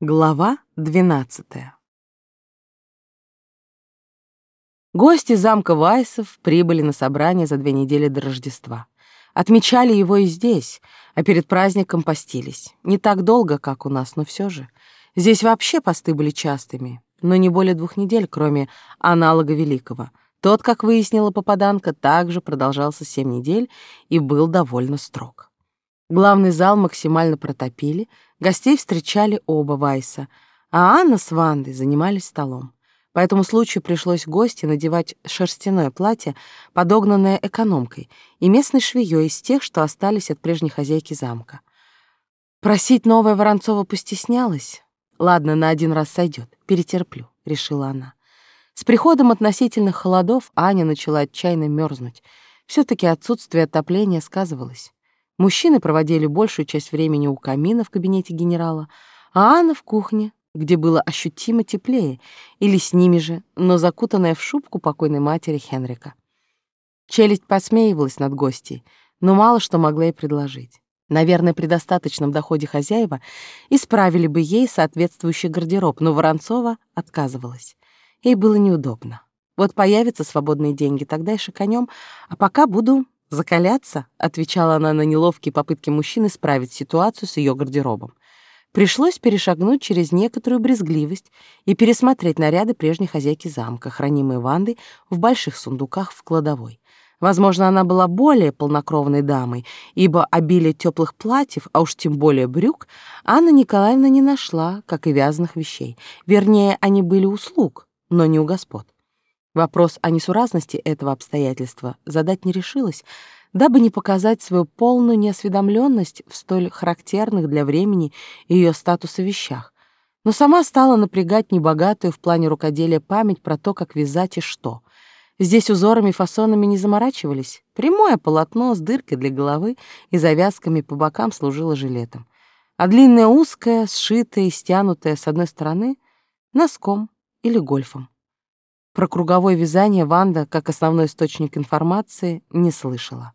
Глава 12. Гости замка Вайсов прибыли на собрание за две недели до Рождества. Отмечали его и здесь, а перед праздником постились. Не так долго, как у нас, но все же. Здесь вообще посты были частыми, но не более двух недель, кроме аналога Великого. Тот, как выяснила попаданка, также продолжался семь недель и был довольно строг. Главный зал максимально протопили, гостей встречали оба Вайса, а Анна с Вандой занимались столом. По этому случаю пришлось гости надевать шерстяное платье, подогнанное экономкой, и местной швеей из тех, что остались от прежней хозяйки замка. Просить новая Воронцова постеснялась. «Ладно, на один раз сойдет, перетерплю», — решила она. С приходом относительных холодов Аня начала отчаянно мерзнуть. все таки отсутствие отопления сказывалось. Мужчины проводили большую часть времени у камина в кабинете генерала, а Анна в кухне, где было ощутимо теплее, или с ними же, но закутанная в шубку покойной матери Хенрика. Челюсть посмеивалась над гостьей, но мало что могла ей предложить. Наверное, при достаточном доходе хозяева исправили бы ей соответствующий гардероб, но Воронцова отказывалась. Ей было неудобно. Вот появятся свободные деньги, тогда и шиканем, а пока буду «Закаляться?» — отвечала она на неловкие попытки мужчины справить ситуацию с ее гардеробом. Пришлось перешагнуть через некоторую брезгливость и пересмотреть наряды прежней хозяйки замка, хранимые Вандой в больших сундуках в кладовой. Возможно, она была более полнокровной дамой, ибо обилие теплых платьев, а уж тем более брюк, Анна Николаевна не нашла, как и вязаных вещей. Вернее, они были услуг, но не у господ. Вопрос о несуразности этого обстоятельства задать не решилась, дабы не показать свою полную неосведомленность в столь характерных для времени ее статуса вещах, но сама стала напрягать небогатую в плане рукоделия память про то, как вязать и что. Здесь узорами и фасонами не заморачивались. Прямое полотно с дыркой для головы и завязками по бокам служило жилетом. А длинное узкое, сшитое и стянутое с одной стороны носком или гольфом. Про круговое вязание Ванда, как основной источник информации, не слышала.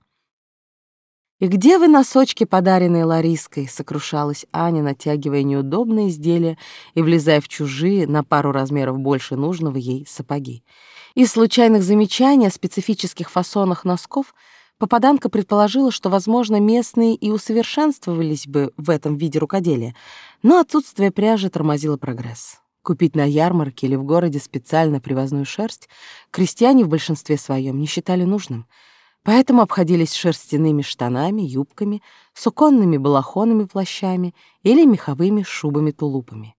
«И где вы носочки, подаренные Лариской?» — сокрушалась Аня, натягивая неудобные изделия и влезая в чужие, на пару размеров больше нужного ей, сапоги. Из случайных замечаний о специфических фасонах носков попаданка предположила, что, возможно, местные и усовершенствовались бы в этом виде рукоделия, но отсутствие пряжи тормозило прогресс. Купить на ярмарке или в городе специально привозную шерсть крестьяне в большинстве своем не считали нужным, поэтому обходились шерстяными штанами, юбками, суконными балахонами, плащами или меховыми шубами-тулупами.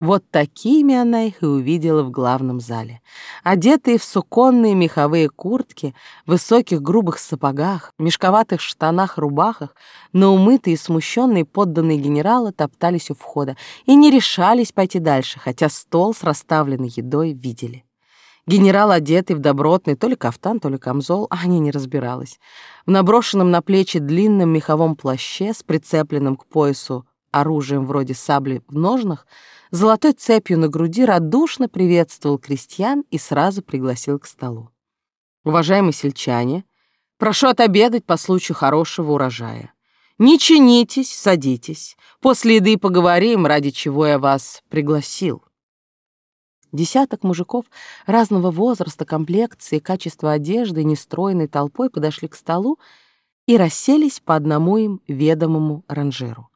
Вот такими она их и увидела в главном зале. Одетые в суконные меховые куртки, высоких грубых сапогах, мешковатых штанах-рубахах, но умытые и смущенные подданные генерала топтались у входа и не решались пойти дальше, хотя стол с расставленной едой видели. Генерал, одетый в добротный то ли кафтан, то ли камзол, Аня не разбиралась. В наброшенном на плечи длинном меховом плаще с прицепленным к поясу оружием вроде сабли в ножнах, золотой цепью на груди радушно приветствовал крестьян и сразу пригласил к столу. «Уважаемые сельчане, прошу отобедать по случаю хорошего урожая. Не чинитесь, садитесь. После еды поговорим, ради чего я вас пригласил». Десяток мужиков разного возраста, комплекции, качества одежды, нестройной толпой подошли к столу и расселись по одному им ведомому ранжиру.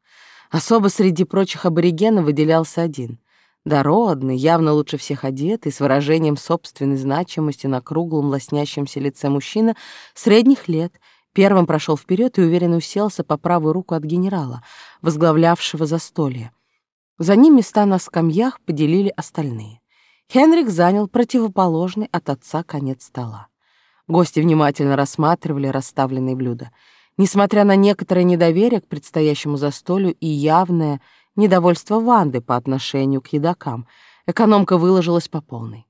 Особо среди прочих аборигенов выделялся один. Дородный, явно лучше всех одетый, с выражением собственной значимости на круглом лоснящемся лице мужчина средних лет, первым прошел вперед и уверенно уселся по правую руку от генерала, возглавлявшего застолье. За ним места на скамьях поделили остальные. Хенрик занял противоположный от отца конец стола. Гости внимательно рассматривали расставленные блюда — Несмотря на некоторое недоверие к предстоящему застолью и явное недовольство Ванды по отношению к едокам, экономка выложилась по полной.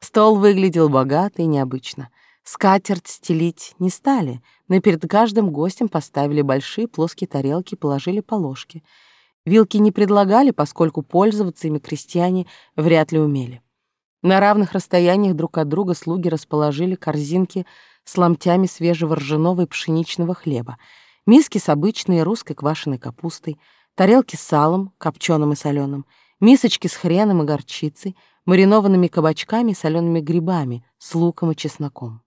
Стол выглядел богато и необычно. Скатерть стелить не стали, но перед каждым гостем поставили большие плоские тарелки и положили по ложке. Вилки не предлагали, поскольку пользоваться ими крестьяне вряд ли умели. На равных расстояниях друг от друга слуги расположили корзинки с ломтями свежего ржаного и пшеничного хлеба, миски с обычной русской квашеной капустой, тарелки с салом, копченым и соленым, мисочки с хреном и горчицей, маринованными кабачками и солеными грибами с луком и чесноком.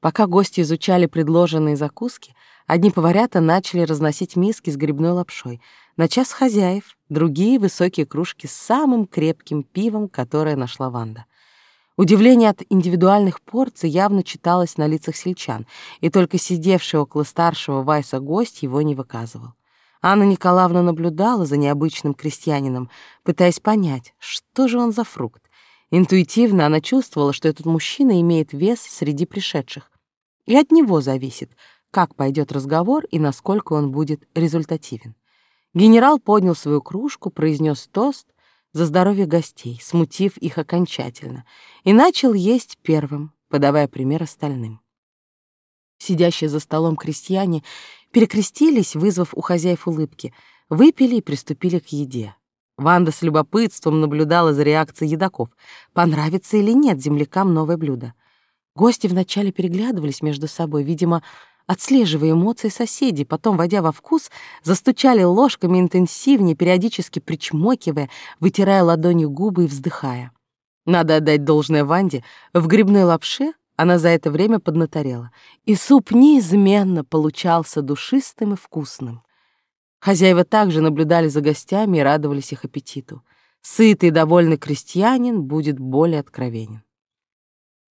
Пока гости изучали предложенные закуски, одни поварята начали разносить миски с грибной лапшой, на час хозяев, другие — высокие кружки с самым крепким пивом, которое нашла Ванда. Удивление от индивидуальных порций явно читалось на лицах сельчан, и только сидевший около старшего Вайса гость его не выказывал. Анна Николаевна наблюдала за необычным крестьянином, пытаясь понять, что же он за фрукт. Интуитивно она чувствовала, что этот мужчина имеет вес среди пришедших. И от него зависит, как пойдет разговор и насколько он будет результативен. Генерал поднял свою кружку, произнес тост за здоровье гостей, смутив их окончательно, и начал есть первым, подавая пример остальным. Сидящие за столом крестьяне перекрестились, вызвав у хозяев улыбки, выпили и приступили к еде. Ванда с любопытством наблюдала за реакцией едоков, понравится или нет землякам новое блюдо. Гости вначале переглядывались между собой, видимо, отслеживая эмоции соседей, потом, войдя во вкус, застучали ложками интенсивнее, периодически причмокивая, вытирая ладонью губы и вздыхая. Надо отдать должное Ванде, в грибной лапше она за это время поднаторела, и суп неизменно получался душистым и вкусным. Хозяева также наблюдали за гостями и радовались их аппетиту. Сытый и довольный крестьянин будет более откровенен.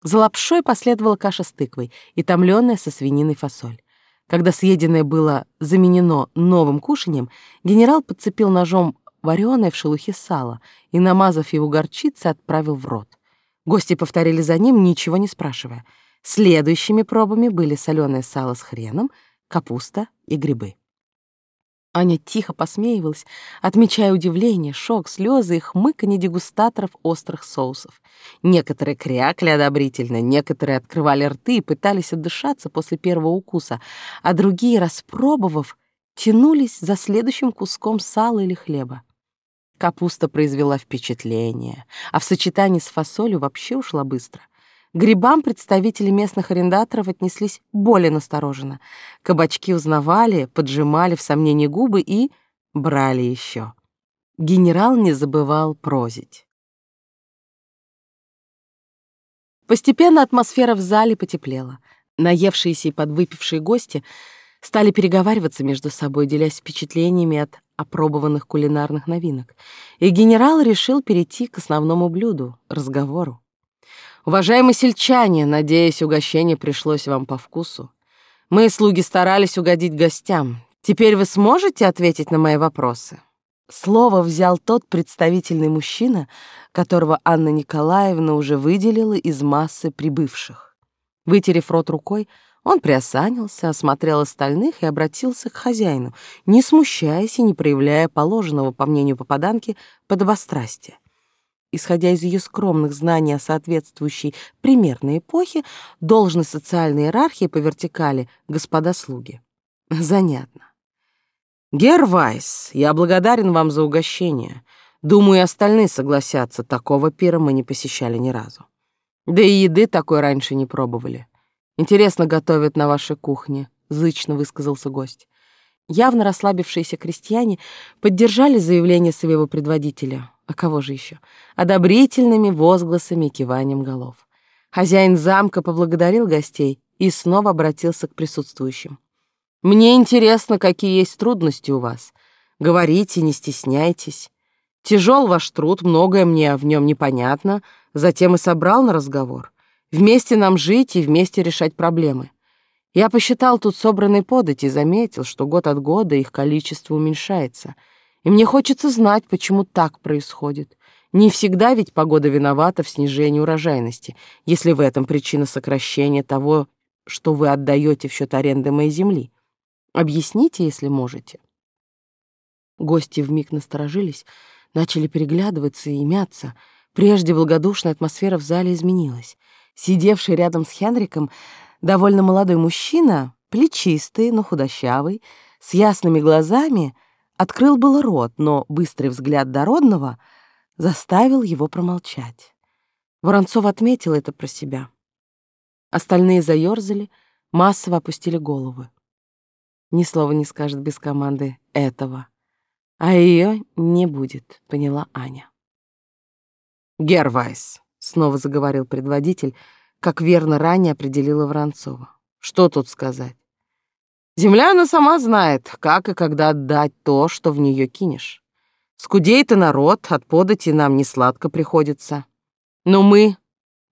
За лапшой последовала каша с тыквой и томлёная со свининой фасоль. Когда съеденное было заменено новым кушанием, генерал подцепил ножом вареное в шелухе сало и, намазав его горчицей, отправил в рот. Гости повторили за ним, ничего не спрашивая. Следующими пробами были соленое сало с хреном, капуста и грибы. Аня тихо посмеивалась, отмечая удивление, шок, слезы и хмыканье дегустаторов острых соусов. Некоторые крякли одобрительно, некоторые открывали рты и пытались отдышаться после первого укуса, а другие, распробовав, тянулись за следующим куском сала или хлеба. Капуста произвела впечатление, а в сочетании с фасолью вообще ушла быстро — грибам представители местных арендаторов отнеслись более настороженно. Кабачки узнавали, поджимали в сомнении губы и брали еще. Генерал не забывал прозить. Постепенно атмосфера в зале потеплела. Наевшиеся и подвыпившие гости стали переговариваться между собой, делясь впечатлениями от опробованных кулинарных новинок. И генерал решил перейти к основному блюду — разговору. Уважаемые сельчане, надеюсь, угощение пришлось вам по вкусу. Мы, слуги, старались угодить гостям. Теперь вы сможете ответить на мои вопросы?» Слово взял тот представительный мужчина, которого Анна Николаевна уже выделила из массы прибывших. Вытерев рот рукой, он приосанился, осмотрел остальных и обратился к хозяину, не смущаясь и не проявляя положенного, по мнению попаданки, подобострастия исходя из ее скромных знаний о соответствующей примерной эпохе, должность социальной иерархии по вертикали господа слуги. Занятно. Гервайс, я благодарен вам за угощение. Думаю, и остальные согласятся, такого пира мы не посещали ни разу. Да и еды такой раньше не пробовали. Интересно готовят на вашей кухне, зычно высказался гость. Явно расслабившиеся крестьяне поддержали заявление своего предводителя. А кого же еще? Одобрительными возгласами и киванием голов. Хозяин замка поблагодарил гостей и снова обратился к присутствующим. «Мне интересно, какие есть трудности у вас. Говорите, не стесняйтесь. Тяжел ваш труд, многое мне в нем непонятно, затем и собрал на разговор. Вместе нам жить и вместе решать проблемы. Я посчитал тут собранные подати и заметил, что год от года их количество уменьшается — и мне хочется знать, почему так происходит. Не всегда ведь погода виновата в снижении урожайности, если в этом причина сокращения того, что вы отдаете в счет аренды моей земли. Объясните, если можете. Гости вмиг насторожились, начали переглядываться и мяться. Прежде благодушная атмосфера в зале изменилась. Сидевший рядом с Хенриком довольно молодой мужчина, плечистый, но худощавый, с ясными глазами — Открыл было рот, но быстрый взгляд Дородного заставил его промолчать. Воронцов отметил это про себя. Остальные заёрзали, массово опустили головы. Ни слова не скажет без команды этого. А ее не будет, поняла Аня. Гервайс, снова заговорил предводитель, как верно ранее определила Воронцова. Что тут сказать? Земля она сама знает, как и когда отдать то, что в нее кинешь. Скудеет и народ, от подати нам не сладко приходится. Но мы,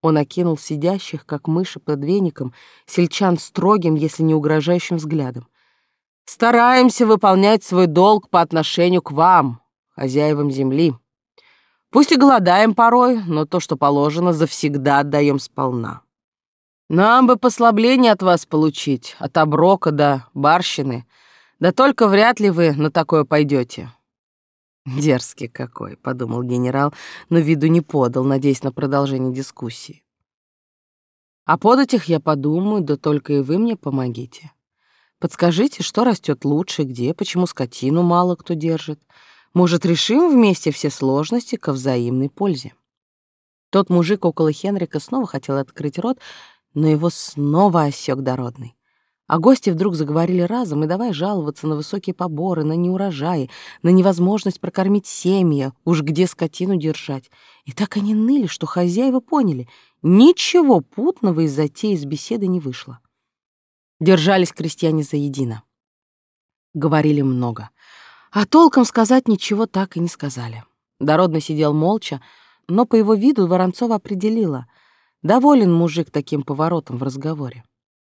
он окинул сидящих, как мыши под веником, сельчан строгим, если не угрожающим взглядом. Стараемся выполнять свой долг по отношению к вам, хозяевам земли. Пусть и голодаем порой, но то, что положено, завсегда отдаем сполна. Нам бы послабление от вас получить, от оброка до барщины, да только вряд ли вы на такое пойдете. Дерзкий какой, подумал генерал, но виду не подал, надеясь на продолжение дискуссии. О податях я подумаю, да только и вы мне помогите. Подскажите, что растет лучше, где, почему скотину мало кто держит. Может, решим вместе все сложности ко взаимной пользе. Тот мужик около Хенрика снова хотел открыть рот, но его снова осек дородный. А гости вдруг заговорили разом и давай жаловаться на высокие поборы, на неурожаи, на невозможность прокормить семьи, уж где скотину держать. И так они ныли, что хозяева поняли, ничего путного из затеи с беседы не вышло. Держались крестьяне заедино. Говорили много. А толком сказать ничего так и не сказали. Дородный сидел молча, но по его виду Воронцова определила. Доволен мужик таким поворотом в разговоре.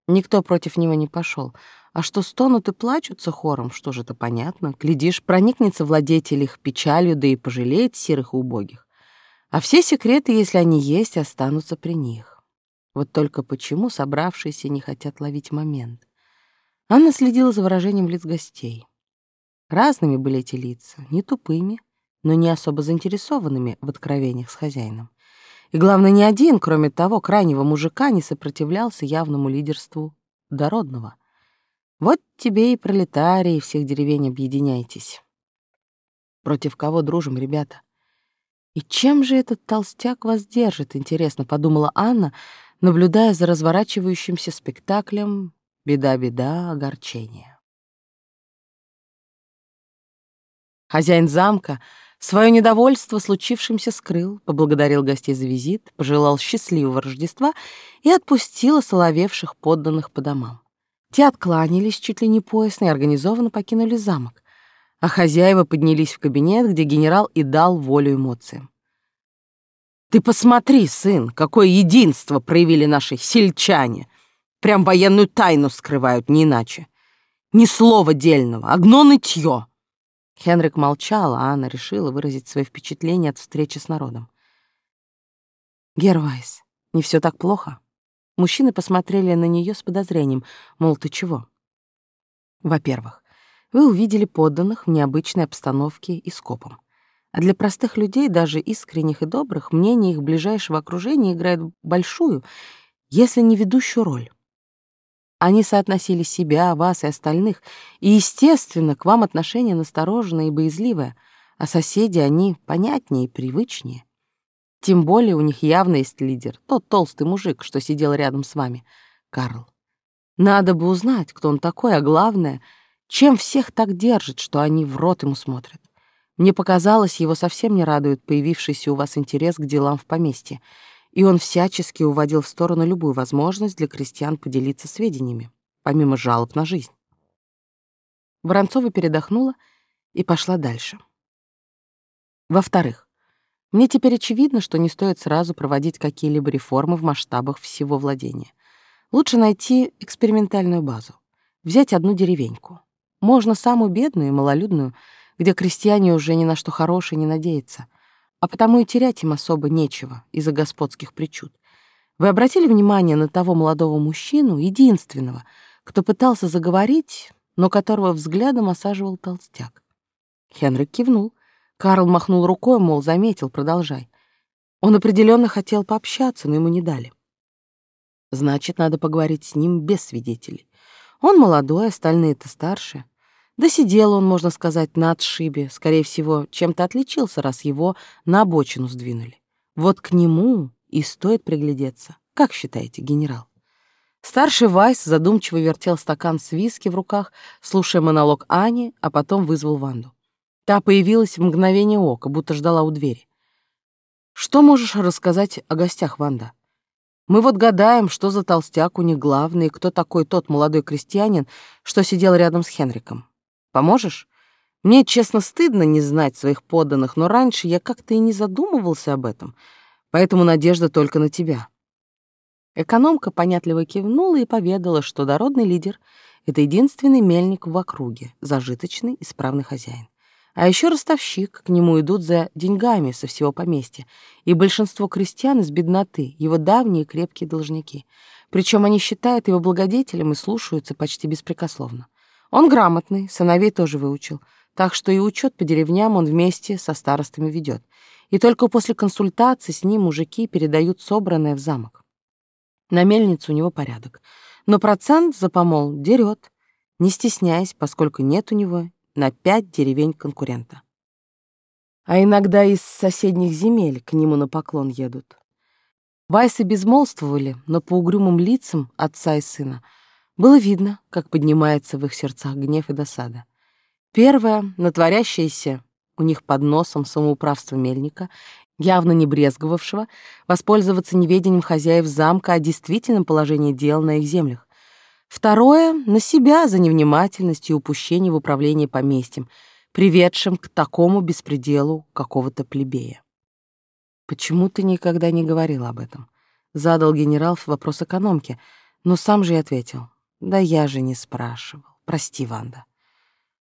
Никто против него не пошел. А что стонут и плачутся хором, что же это понятно. Глядишь, проникнется владетель их печалью, да и пожалеет серых и убогих. А все секреты, если они есть, останутся при них. Вот только почему собравшиеся не хотят ловить момент? Анна следила за выражением лиц гостей. Разными были эти лица, не тупыми, но не особо заинтересованными в откровениях с хозяином. И главное, ни один, кроме того крайнего мужика, не сопротивлялся явному лидерству дородного. Вот тебе и пролетарии всех деревень объединяйтесь. Против кого дружим, ребята? И чем же этот толстяк вас держит, интересно, подумала Анна, наблюдая за разворачивающимся спектаклем «Беда-беда, огорчение». Хозяин замка Свое недовольство случившимся скрыл, поблагодарил гостей за визит, пожелал счастливого Рождества и отпустил осоловевших подданных по домам. Те откланялись чуть ли не поясно и организованно покинули замок, а хозяева поднялись в кабинет, где генерал и дал волю эмоциям. «Ты посмотри, сын, какое единство проявили наши сельчане! Прям военную тайну скрывают, не иначе. Ни слова дельного, одно нытье!» Хенрик молчал, а Анна решила выразить свои впечатления от встречи с народом. «Гервайс, не все так плохо?» Мужчины посмотрели на нее с подозрением, мол, ты чего? Во-первых, вы увидели подданных в необычной обстановке и скопом. А для простых людей, даже искренних и добрых, мнение их ближайшего окружения играет большую, если не ведущую роль. Они соотносили себя, вас и остальных, и, естественно, к вам отношение настороженное и боязливое, а соседи, они понятнее и привычнее. Тем более у них явно есть лидер, тот толстый мужик, что сидел рядом с вами, Карл. Надо бы узнать, кто он такой, а главное, чем всех так держит, что они в рот ему смотрят. Мне показалось, его совсем не радует появившийся у вас интерес к делам в поместье — и он всячески уводил в сторону любую возможность для крестьян поделиться сведениями, помимо жалоб на жизнь. Воронцова передохнула и пошла дальше. Во-вторых, мне теперь очевидно, что не стоит сразу проводить какие-либо реформы в масштабах всего владения. Лучше найти экспериментальную базу, взять одну деревеньку. Можно самую бедную и малолюдную, где крестьяне уже ни на что хорошее не надеются, а потому и терять им особо нечего из-за господских причуд. Вы обратили внимание на того молодого мужчину, единственного, кто пытался заговорить, но которого взглядом осаживал толстяк? Хенрик кивнул. Карл махнул рукой, мол, заметил, продолжай. Он определенно хотел пообщаться, но ему не дали. Значит, надо поговорить с ним без свидетелей. Он молодой, остальные-то старше. Да сидел он, можно сказать, на отшибе. Скорее всего, чем-то отличился, раз его на обочину сдвинули. Вот к нему и стоит приглядеться. Как считаете, генерал? Старший Вайс задумчиво вертел стакан с виски в руках, слушая монолог Ани, а потом вызвал Ванду. Та появилась в мгновение ока, будто ждала у двери. «Что можешь рассказать о гостях, Ванда? Мы вот гадаем, что за толстяк у них главный, кто такой тот молодой крестьянин, что сидел рядом с Хенриком. Поможешь? Мне, честно, стыдно не знать своих подданных, но раньше я как-то и не задумывался об этом, поэтому надежда только на тебя». Экономка понятливо кивнула и поведала, что дородный лидер — это единственный мельник в округе, зажиточный, исправный хозяин. А еще ростовщик, к нему идут за деньгами со всего поместья, и большинство крестьян из бедноты, его давние крепкие должники. Причем они считают его благодетелем и слушаются почти беспрекословно. Он грамотный, сыновей тоже выучил, так что и учет по деревням он вместе со старостами ведет. И только после консультации с ним мужики передают собранное в замок. На мельницу у него порядок, но процент за помол дерет, не стесняясь, поскольку нет у него на пять деревень конкурента. А иногда из соседних земель к нему на поклон едут. Вайсы безмолвствовали, но по угрюмым лицам отца и сына было видно, как поднимается в их сердцах гнев и досада. Первое, натворящееся у них под носом самоуправство мельника, явно не брезговавшего, воспользоваться неведением хозяев замка о действительном положении дел на их землях. Второе — на себя за невнимательность и упущение в управлении поместьем, приведшим к такому беспределу какого-то плебея. «Почему ты никогда не говорил об этом?» — задал генерал вопрос экономке, но сам же и ответил. «Да я же не спрашивал. Прости, Ванда».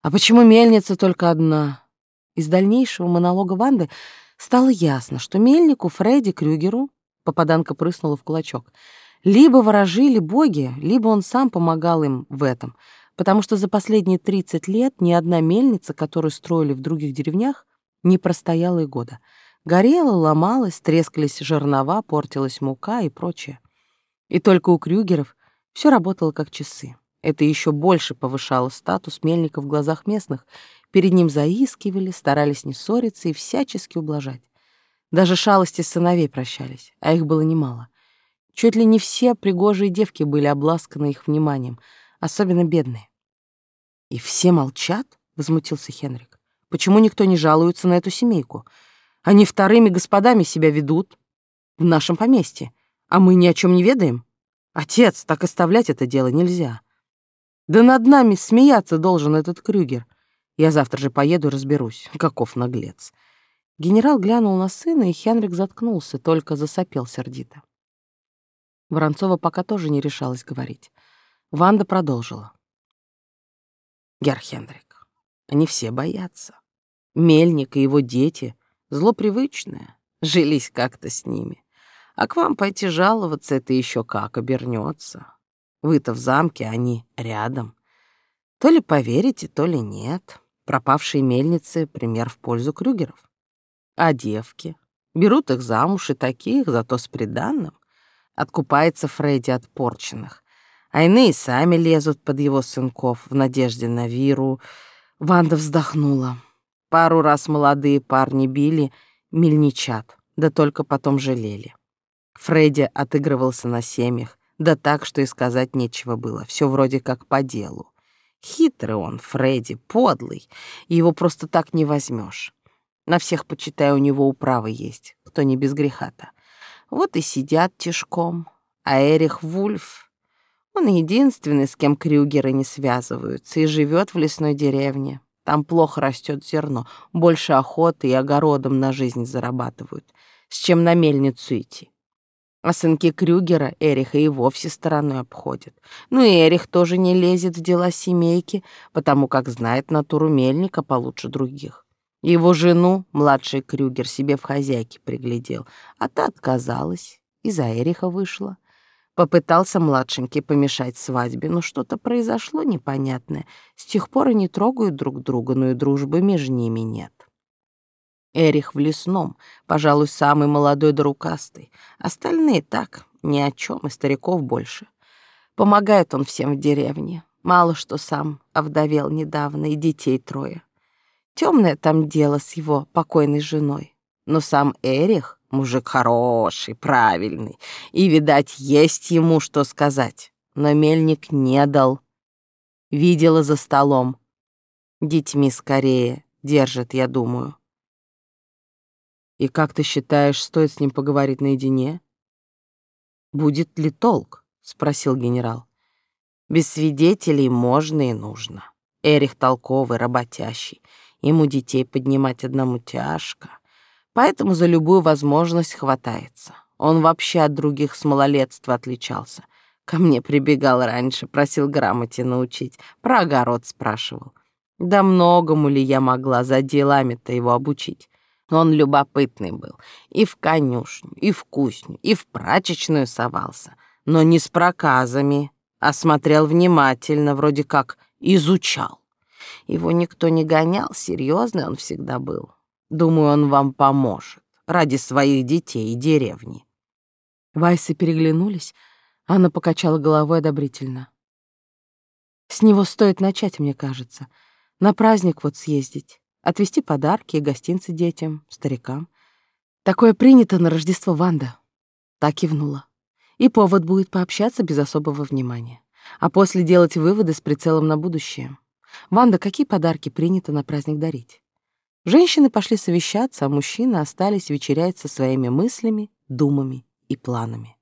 «А почему мельница только одна?» Из дальнейшего монолога Ванды стало ясно, что мельнику Фредди Крюгеру попаданка прыснула в кулачок — либо ворожили боги, либо он сам помогал им в этом, потому что за последние 30 лет ни одна мельница, которую строили в других деревнях, не простояла и года. Горела, ломалась, трескались жернова, портилась мука и прочее. И только у Крюгеров все работало как часы. Это еще больше повышало статус мельника в глазах местных. Перед ним заискивали, старались не ссориться и всячески ублажать. Даже шалости сыновей прощались, а их было немало. Чуть ли не все пригожие девки были обласканы их вниманием, особенно бедные. «И все молчат?» — возмутился Хенрик. «Почему никто не жалуется на эту семейку? Они вторыми господами себя ведут в нашем поместье, а мы ни о чем не ведаем. Отец, так оставлять это дело нельзя. Да над нами смеяться должен этот Крюгер. Я завтра же поеду и разберусь, каков наглец». Генерал глянул на сына, и Хенрик заткнулся, только засопел сердито. Воронцова пока тоже не решалась говорить. Ванда продолжила. Гер Хендрик, они все боятся. Мельник и его дети злопривычные, жились как-то с ними. А к вам пойти жаловаться, это еще как обернется. Вы-то в замке, они рядом. То ли поверите, то ли нет. Пропавшие мельницы — пример в пользу Крюгеров. А девки? Берут их замуж и таких, зато с приданным. Откупается Фредди от порченных. А иные сами лезут под его сынков в надежде на Виру. Ванда вздохнула. Пару раз молодые парни били мельничат, да только потом жалели. Фредди отыгрывался на семьях, да так, что и сказать нечего было, все вроде как по делу. Хитрый он, Фредди, подлый, его просто так не возьмешь. На всех, почитай, у него управы есть, кто не без греха-то. Вот и сидят тишком. А Эрих Вульф, он единственный, с кем Крюгеры не связываются, и живет в лесной деревне. Там плохо растет зерно, больше охоты и огородом на жизнь зарабатывают, с чем на мельницу идти. А сынки Крюгера Эриха и вовсе стороной обходят. Ну и Эрих тоже не лезет в дела семейки, потому как знает натуру мельника получше других. Его жену младший Крюгер себе в хозяйке приглядел, а та отказалась и за Эриха вышла. Попытался младшенький помешать свадьбе, но что-то произошло непонятное. С тех пор они трогают друг друга, но и дружбы между ними нет. Эрих в лесном, пожалуй, самый молодой да рукастый. Остальные так, ни о чем, и стариков больше. Помогает он всем в деревне. Мало что сам овдовел недавно, и детей трое. Темное там дело с его покойной женой. Но сам Эрих — мужик хороший, правильный, и, видать, есть ему что сказать. Но мельник не дал. Видела за столом. Детьми скорее держит, я думаю. И как ты считаешь, стоит с ним поговорить наедине? Будет ли толк? спросил генерал. Без свидетелей можно и нужно. Эрих толковый, работящий. Ему детей поднимать одному тяжко. Поэтому за любую возможность хватается. Он вообще от других с малолетства отличался. Ко мне прибегал раньше, просил грамоте научить, про огород спрашивал. Да многому ли я могла за делами-то его обучить? Он любопытный был. И в конюшню, и в кусню, и в прачечную совался. Но не с проказами, а смотрел внимательно, вроде как изучал. Его никто не гонял, серьезный он всегда был. Думаю, он вам поможет ради своих детей и деревни. Вайсы переглянулись, Анна покачала головой одобрительно. С него стоит начать, мне кажется. На праздник вот съездить, отвезти подарки и гостинцы детям, старикам. Такое принято на Рождество Ванда. Так кивнула. И повод будет пообщаться без особого внимания. А после делать выводы с прицелом на будущее. Ванда, какие подарки принято на праздник дарить? Женщины пошли совещаться, а мужчины остались вечерять со своими мыслями, думами и планами.